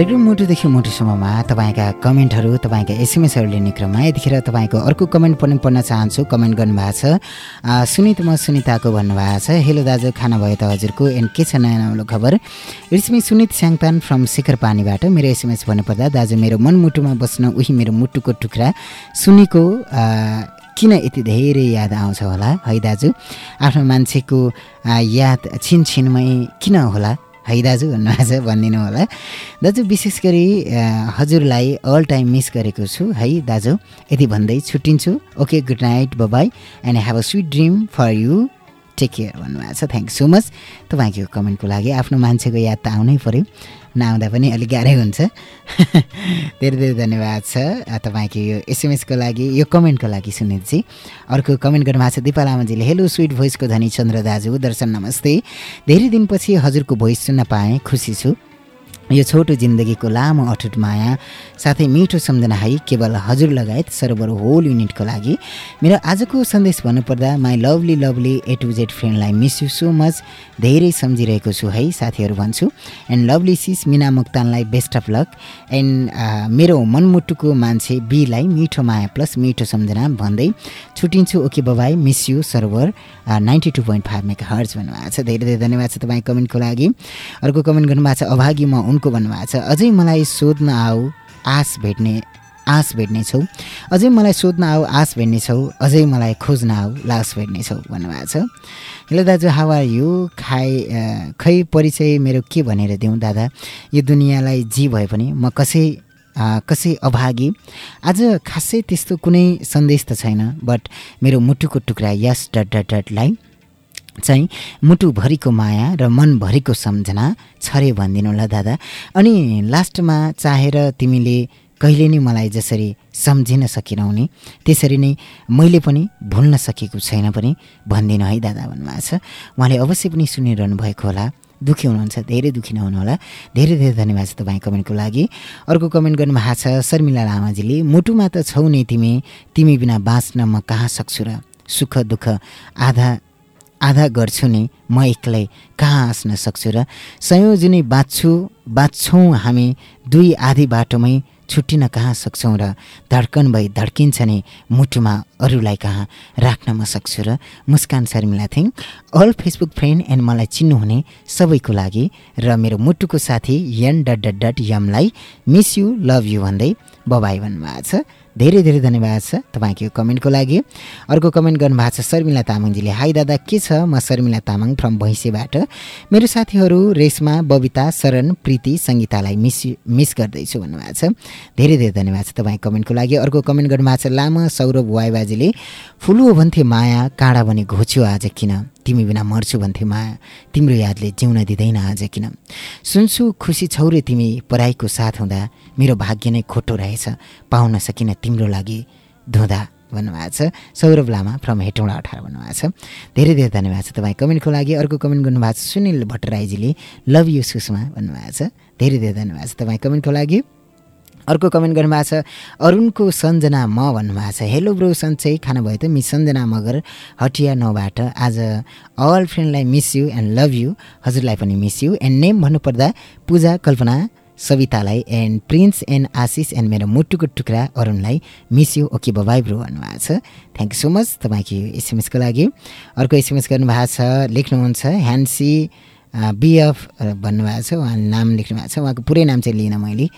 [SPEAKER 1] कार्यक्रम मुटुदेखि मुटुसम्ममा तपाईँका कमेन्टहरू तपाईँका एसएमएसहरू लिने क्रममा यतिखेर तपाईँको अर्को कमेन्ट पनि पढ्न चाहन्छु। कमेन्ट गर्नुभएको छ सुनित म सुनिताको भन्नुभएको छ हेलो दाजु खाना भयो त हजुरको? एन्ड के छ नयाँ नौलो खबर? It's me Sunit Syangpan from शिखर पानीबाट मेरो एसएमएस भन्नुपर्दा दाजु मेरो मनमुटुमा बस्न उही मेरो मुटुको टुक्रा। सुनिको किन यति धेरै याद आउँछ होला? है दाजु आफ्नो मान्छेको याद छिनछिनमै किन होला? है दाजु भन्नुभएको छ भनिदिनु होला। दाजु विशेष गरी हजुरलाई अल टाइम मिस गरेको छु है दाजु। यति भन्दै छुट्टिन्छु। Okay good night bye and have a sweet dream for you take care भन्नुभएको छ. थ्याङ्क सो मच तपाईँको कमेन्टको लागि आफ्नो मान्छेको याद त आउनै पऱ्यो नआउँदा पनि अलिक गाह्रै हुन्छ। [LAUGHS] धेरै धेरै धन्यवाद छ। तपाईँको यो एसएमएसको लागि यो कमेन्टको लागि सुनितजी अर्को कमेन्ट गर्नुभएको छ दिपा लामाजीले हेलो स्विट भोइसको धनी चन्द्र दाजु दर्शन नमस्ते। धेरै दिनपछि हजुरको भोइस सुन्न पाएँ खुसी छु। यो छोटो जिन्दगीको लामो अटुट माया साथै मिठो सम्झना है केवल हजुर लगायत सर्भर होल युनिटको लागि। मेरो आजको सन्देश भन्नुपर्दा my lovely lovely A to Z फ्रेन्डलाई miss you so much धेरै सम्झिरहेको छु है साथीहरू भन्छु। एन्ड लभली सिस मिना मुक्तानलाई बेस्ट अफ लक एन्ड मेरो मनमुटुको मान्छे बीलाई मिठो माया प्लस मिठो सम्झना भन्दै छुट्टिन्छु okay bye bye miss you server ninety two point five mega hertz भन्नुभएको छ। धेरै धेरै धन्यवाद छ तपाईँ कमेन्टको लागि। अर्को कमेन्ट गर्नुभएको छ अभागी म उनको भन्नुभएको छ। अझै मलाई सोध्न आऊ। आस भेट्ने आस भेट्ने छौ। अझै मलाई सोध्न आऊ आस भेट्ने छौ। अझै मलाई खोज्न आऊ लास भेट्ने छौ भन्नुभएको छ। हेलो दाजु हावा यो अ, खै परिचय मेरो के भनेर दिउँ दादा? यो दुनियाँलाई जी भए पनि म कसै कसै अभागी? आज खासै त्यस्तो कुनै सन्देश त छैन बट मेरो मुटुको टुक्रा यस डट डट डटलाई चाहिँ मुटुभरिको माया र मनभरिको सम्झना छरे भनिदिनु ल दादा। अनि लास्टमा चाहेर तिमीले कहिले नि मलाई जसरी सम्झिन सकेनौ नि त्यसरी नै मैले पनि भुल्न सकेको छैन पनि भनिदिनु है दादा भन्नुभएको छ उहाँले अवश्य पनि सुनिरहनु भएको होला। दुःखी हुनुहुन्छ धेरै दुःखी नहुनु होला धेरै धेरै धन्यवाद छ तपाईँ कमेन्टको लागि। अर्को कमेन्ट गर्नुभएको छ शर्मिला लामाजीले मुटुमा त छौ नि तिमी तिमी बिना बाँच्न म कहाँ सक्छु र? सुख दुःख आधा आधा गर्छु नि म एक्लै कहाँ हाँस्न सक्छु र सयौँ जुनी बाँच्छु बाँच्छौँ हामी दुई आधी बाटोमै छुट्टिन कहाँ सक्छौँ र धड्कन भई धड्किन्छ नि मुटुमा अरूलाई कहाँ राख्न म सक्छु र Muskan Sharmila thing all facebook friend and मलाई चिन्नुहुने सबैको लागि र मेरो मुटुको साथी यन डट डट डट यमलाई मिस यु लभ यु भन्दै बबाई भन्नुभएको छ। धेरै धेरै धन्यवाद छ तपाईँको यो कमेन्टको लागि। अर्को कमेन्ट गर्नुभएको छ शर्मिला तामाङजीले हाई दादा के छ? म शर्मिला तामाङ फ्रम भैँसेबाट। मेरो साथीहरू रेशमा बबिता शरण प्रीति सङ्गीतालाई मिस मिस गर्दैछु भन्नुभएको छ। धेरै धेरै धन्यवाद छ तपाईँ कमेन्टको लागि। अर्को कमेन्ट गर्नुभएको छ लामा सौरभ वाइबाजीले फुलु हो भन्थे माया काँडा भने घोच्यो आज किन? तिमी बिना मर्छु भन्थे माया तिम्रो यादले जिउन दिँदैन आज किन। सुन्छु खुसी छौ रे तिमी पराईको साथ हुँदा मेरो भाग्य नै खोटो रहेछ पाउन सकिन तिम्रो लागि धुँदा भन्नुभएको छ। सौरभ लामा फ्रम हेटौँडा अठार भन्नुभएको छ। धेरै धेरै धन्यवाद छ तपाईँ कमेन्टको लागि। अर्को कमेन्ट गर्नुभएको छ सुनिल भट्टराईजीले लभ यु सुषमा भन्नुभएको छ। धेरै धेरै धन्यवाद छ तपाईँ कमेन्टको लागि। अर्को कमेन्ट गर्नुभएको छ अरुणको सञ्जना म भन्नुभएको छ। हेलो ब्रो सन्चै खानुभयो त? मिस सञ्जना मगर हटिया नौबाट। आज all फ्रेन्डलाई miss you and love you हजुरलाई पनि मिस यु एन्ड नेम भन्नुपर्दा Puja Kalpana सवितालाई and Prince and Ashish and मेरो मुटुको टुक्रा अरुणलाई miss you okay bye bye bro भन्नुभएको छ। थ्याङ्क यू सो मच तपाईँको एसएमएसको लागि। अर्को एसएमएस गर्नुभएको छ लेख्नुहुन्छ ह्यान्सी बिएफ भन्नुभएको छ उहाँले नाम लेख्नु भएको छ। उहाँको पुरै नाम चाहिँ लिइनँ मैले।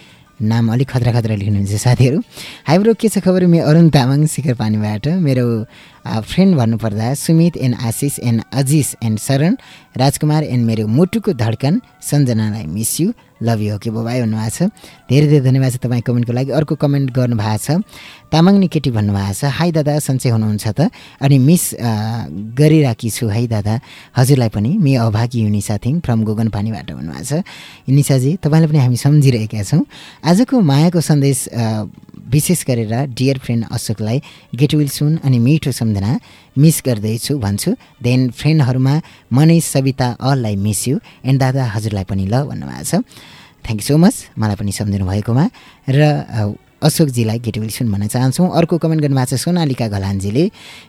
[SPEAKER 1] नाम अलिक खतरा खतरा लेख्नुहुन्छ साथीहरू। हाई ब्रो के छ खबर? म अरुण तामाङ शिखर पानीबाट। मेरो फ्रेन्ड भन्नुपर्दा Sumit and Ashish and Ajis and Sharan Rajkumar and मेरो मुटुको धड्कन सञ्जनालाई miss you love you okay bye bye भन्नुभएको छ। धेरै धेरै धन्यवाद छ तपाईँ कमेन्टको लागि। अर्को कमेन्ट गर्नुभएको छ तामाङनी केटी भन्नुभएको छ हाई दादा सन्चै हुनुहुन्छ त? अनि मिस गरिराखी छु। है दादा हजुरलाई पनि मे अभागी युनिसा थिङ फ्रम गोगन पानीबाट भन्नुभएको छ। निसाजी तपाईँलाई पनि हामी सम्झिरहेका छौँ। आजको मायाको सन्देश विशेष गरेर डियर फ्रेन्ड अशोकलाई गेट विल सुन अनि मिठो सम्झना मिस गर्दैछु भन्छु। देन फ्रेन्डहरूमा मनिष सविता अललाई मिस यु एन्ड दादा हजुरलाई पनि ल भन्नुभएको छ। थ्याङ्क यू सो मच मलाई पनि सम्झिनु भएकोमा र अशोकजीलाई गेट विल सुन भन्न चाहन्छौँ। अर्को कमेन्ट गर्नुभएको छ सोनालिका घलानजीले।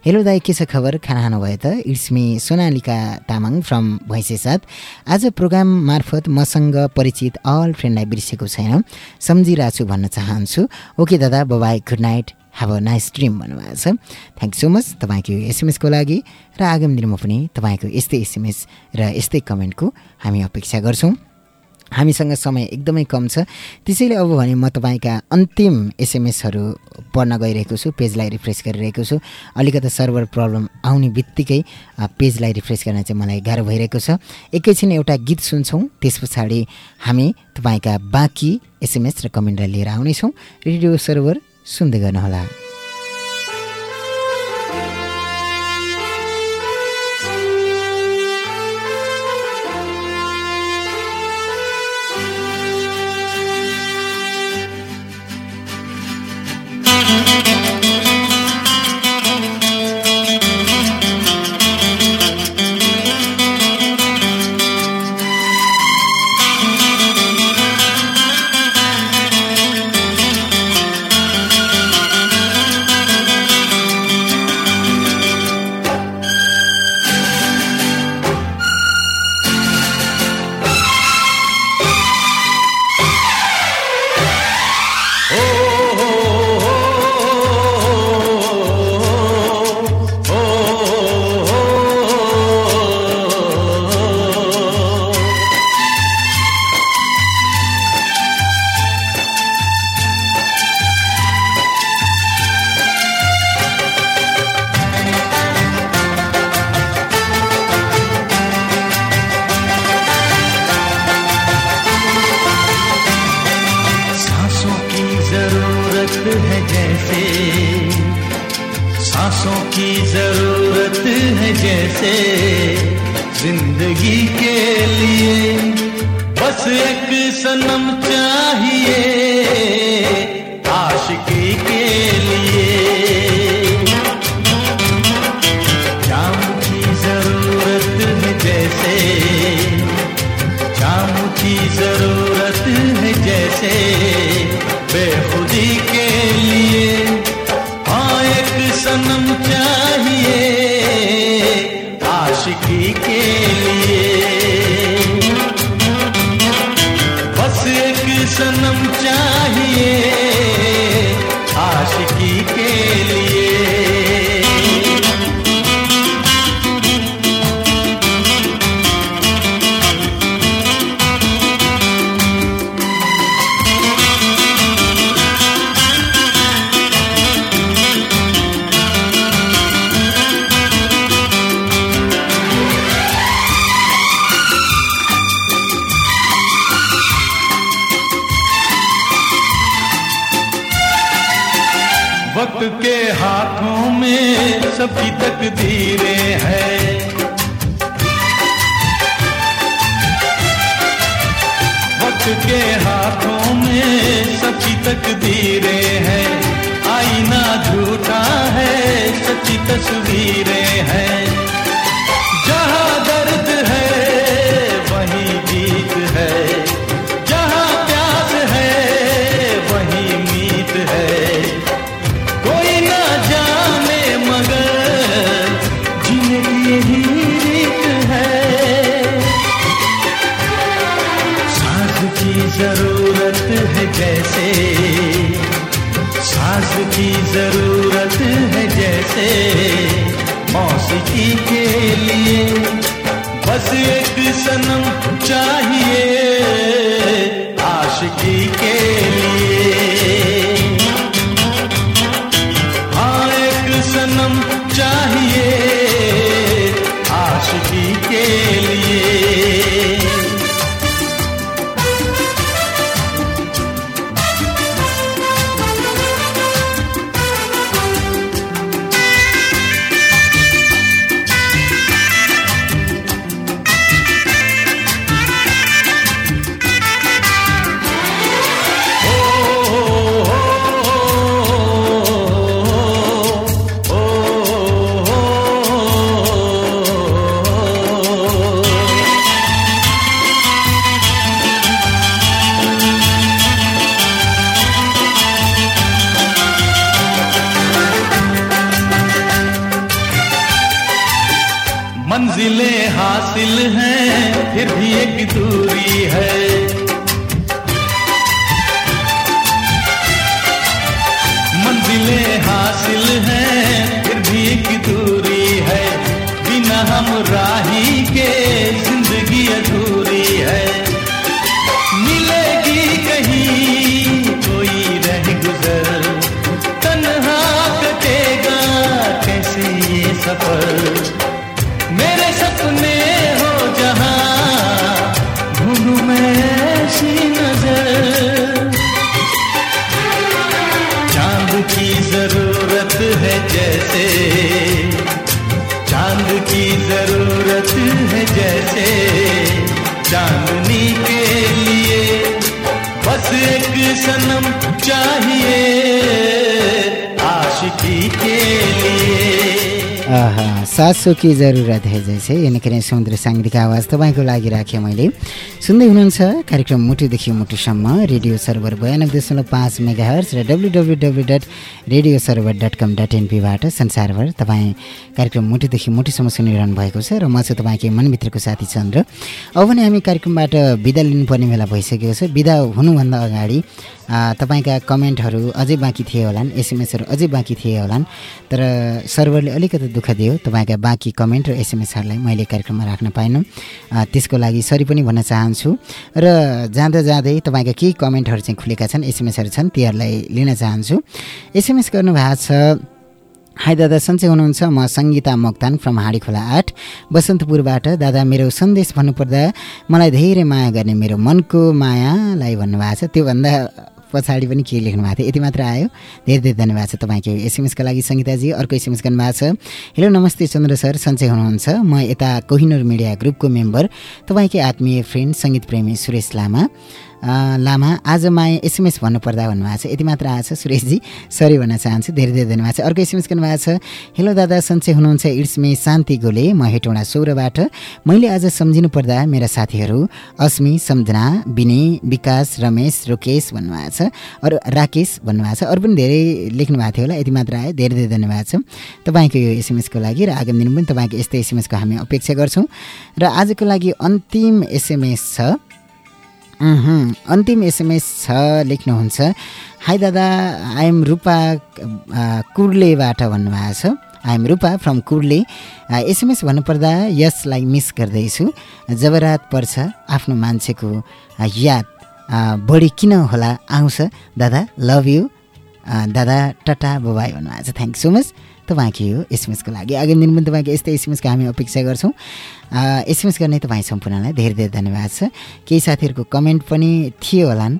[SPEAKER 1] हेलो दाई के छ खबर? खाना खानुभयो त? It's me Sonalika Tamang from Bhainse साथ। आज प्रोग्राम मार्फत मसँग परिचित अल फ्रेन्डलाई बिर्सेको छैन। सम्झिरहेको छु भन्न चाहन्छु। ओके दादा bye bye good night. Have a nice dream भन्नुभएको छ। थ्याङ्क सो मच तपाईँको एसएमएसको लागि। र आगामी दिनमा पनि तपाईँको यस्तै एसएमएस र यस्तै कमेन्टको हामी अपेक्षा गर्छौँ। हामीसँग समय एकदमै कम छ। त्यसैले अब भने म तपाईँका अन्तिम एसएमएसहरू पढ्न गइरहेको छु पेजलाई रिफ्रेस गरिरहेको छु। अलिकति सर्भर प्रब्लम आउने बित्तिकै पेजलाई रिफ्रेस गर्न चाहिँ मलाई गाह्रो भइरहेको छ। एकैछिन एउटा गीत सुन्छौँ त्यस पछाडि हामी तपाईँका बाँकी एसएमएस र कमेन्टलाई लिएर आउनेछौँ। रेडियो सर्भर सुन्दै गर्नुहोला।
[SPEAKER 2] मंजिलें हासिल हैं, फिर भी एक दूरी है। मंजिलें हासिल हैं, फिर भी एक दूरी है। बिना हम राही के ज़िंदगी अधूरी है। मिलेगी कहीं कोई रह गुजर, तन्हा कटेगा कैसे ये सफ़र? चांदनी के लिए बस एक सनम चाहिए आशिकी के लिए।
[SPEAKER 1] आहा, सासोकी जरुरत है जैसे यो निकै नै समुद्र साङ्गीतिक आवाज तपाईँको लागि राखेँ मैले। सुन्दै हुनुहुन्छ कार्यक्रम मुटुदेखि मुटुसम्म रेडियो सर्भर बयानब्बे दशमलव पाँच मेगा हर्स र W W W dot radio server dot com dot एनपीबाट संसारभर तपाईँ कार्यक्रम मुटुदेखि मुटुसम्म सुनिरहनु भएको छ र म चाहिँ तपाईँकै मनभित्रको साथी चन्द्र। अब भने हामी कार्यक्रमबाट बिदा लिनुपर्ने बेला भइसकेको छ। बिदा हुनुभन्दा अगाडि तपाईँका कमेन्टहरू अझै बाँकी थिए होलान् एसएमएसहरू अझै बाँकी थिए होलान् तर सर्भरले अलिकति दुःख दियो। तपाईँका बाँकी कमेन्ट र एसएमएसहरूलाई मैले कार्यक्रममा राख्न पाइनँ। त्यसको लागि सरी पनि भन्न चाहन्छु। र जाँदा जाँदै तपाईँका केही कमेन्टहरू चाहिँ खुलेका छन् एसएमएसहरू छन् तीहरूलाई लिन चाहन्छु। एसएमएस गर्नुभएको छ हाई दादा सन्चै हुनुहुन्छ। म सङ्गीता मोक्तान फ्रम हाँडी खोला आठ बसन्तपुरबाट। दादा मेरो सन्देश भन्नुपर्दा मलाई धेरै माया गर्ने मेरो मनको मायालाई भन्नुभएको छ। त्योभन्दा पछाडि पनि के लेख्नु भएको थियो? यति मात्र आयो। धेरै धेरै धन्यवाद छ तपाईँको एसएमएसका लागि सङ्गीताजी अर्को एसएमएस गर्नुभएको छ। हेलो नमस्ते चन्द्र सर सन्चै हुनुहुन्छ। म यता कोहिनुर मिडिया ग्रुपको मेम्बर तपाईँकै आत्मीय फ्रेन्ड सङ्गीत प्रेमी सुरेश लामा। लामा आज माया एसएमएस भन्नुपर्दा भन्नुभएको छ। यति मात्र आएको छ सुरेशजी। सरी भन्न चाहन्छु धेरै धेरै धन्यवाद छ। अर्को एसएमएस गर्नुभएको छ हेलो दादा सन्चै हुनुहुन्छ? It's me Shanti Gole. म हेटौँडा सौरबाट। मैले आज सम्झिनु पर्दा मेरा साथीहरू अस्मी सम्झना विनय विकास रमेश रोकेश भन्नुभएको छ अरू राकेश भन्नुभएको छ। अरू पनि धेरै लेख्नु भएको थियो होला यति मात्र आयो। धेरै धेरै धन्यवाद छ। तपाईँको यो एसएमएसको लागि र आगामी दिन पनि तपाईँको यस्तै एसएमएसको हामी अपेक्षा गर्छौँ। र आजको लागि अन्तिम एसएमएस छ। अन्तिम एसएमएस छ लेख्नुहुन्छ। हाई दादा आइएम रूपा कुर्लेबाट भन्नुभएको छ। I'm Rupa from Kurle SMS भन्नुपर्दा यसलाई मिस गर्दैछु। जब रात पर्छ आफ्नो मान्छेको याद बढी किन होला आउँछ। दादा लभ यु दादा टाटा बबाई भन्नुभएको छ। थ्याङ्क सो मच तपाईँको यो एसएमएसको लागि। आगामी दिन पनि तपाईँको यस्तै एसएमएसको हामी अपेक्षा गर्छौँ। एसएमएस गर्ने तपाईँ सम्पूर्णलाई धेरै धेरै धन्यवाद छ। केही साथीहरूको कमेन्ट पनि थियो होलान्।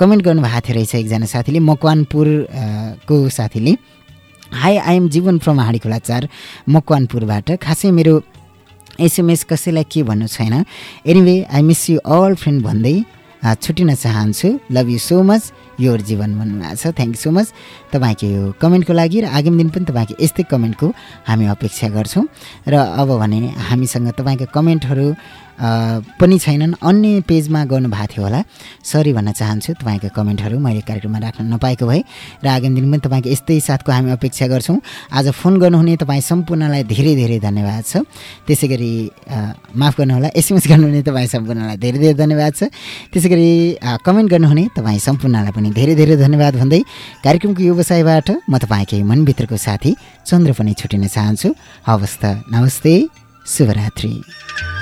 [SPEAKER 1] कमेन्ट गर्नुभएको थियो रहेछ एकजना साथीले मकवानपुर अ, को साथीले। Hi I'm Jiwan from Handi Khola चार मकवानपुरबाट। खासै मेरो एसएमएस कसैलाई के भन्नु छैन। Anyway I miss you all friend भन्दै छुट्टिन चाहन्छु। Love you so much your Jiwan भन्नुभएको छ। थ्याङ्क यू सो मच तपाईँको यो कमेन्टको लागि र आगामी दिन पनि तपाईँको यस्तै कमेन्टको हामी अपेक्षा गर्छौँ। र अब भने हामीसँग तपाईँको कमेन्टहरू पनि छैनन्। अन्य पेजमा गर्नुभएको थियो होला। सरी भन्न चाहन्छु तपाईँको कमेन्टहरू मैले कार्यक्रममा राख्न नपाएको भए। र आगामी दिन पनि तपाईँको यस्तै साथको हामी अपेक्षा गर्छौँ। आज फोन गर्नुहुने तपाईँ सम्पूर्णलाई धेरै धेरै धन्यवाद छ। त्यसै गरी माफ गर्नुहोला। एसएमएस गर्नुहुने तपाईँ सम्पूर्णलाई धेरै धेरै धन्यवाद छ। त्यसै गरी कमेन्ट गर्नुहुने तपाईँ सम्पूर्णलाई पनि पनि धेरै धेरै धन्यवाद भन्दै कार्यक्रमको व्यवसायबाट म तपाईँकै मनभित्रको साथी चन्द्र पनि छुटिन चाहन्छु। हवस् त नमस्ते शुभरात्रि।